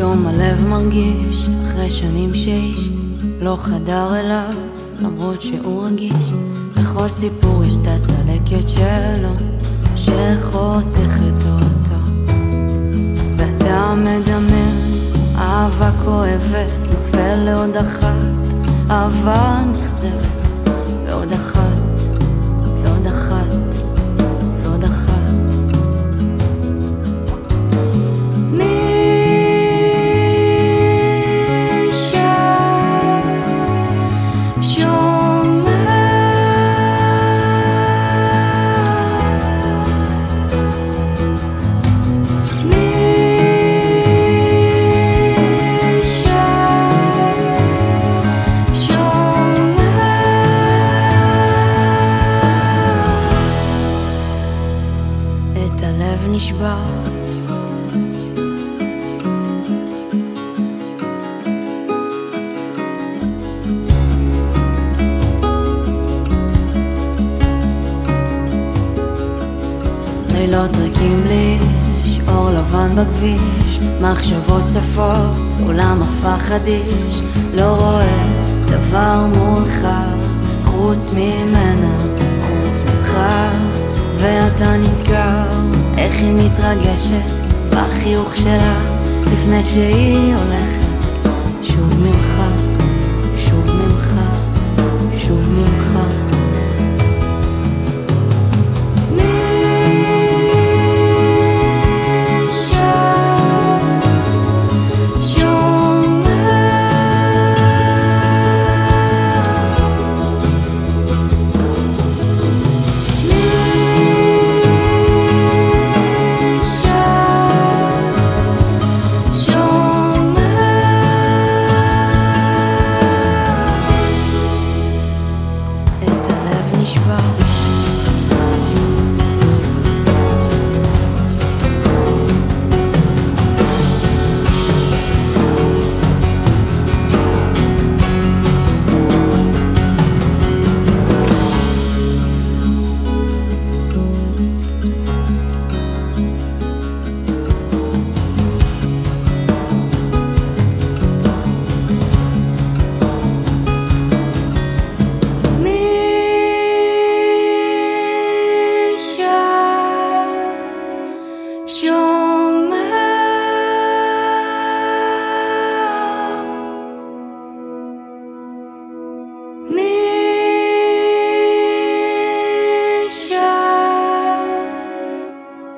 הלב מרגיש אחרי שנים שאיש לא חדר אליו למרות שהוא רגיש. בכל סיפור יש את הצלקת שלו שחותכת אותו. ואתה מדמם אהבה כואבת נופל לעוד אחת אהבה נכזבת ועוד אחת נשבר. לילות ריקים לי, אור לבן בכביש, מחשבות צפות, עולם הפך אדיש, לא רואה דבר מולך, חוץ ממנה, חוץ ממך, ואתה נזכר איך היא מתרגשת בחיוך שלה, לפני שהיא הולכת, שוב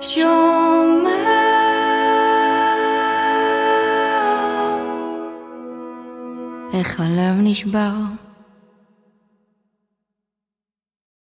ששומע איך הלב נשבר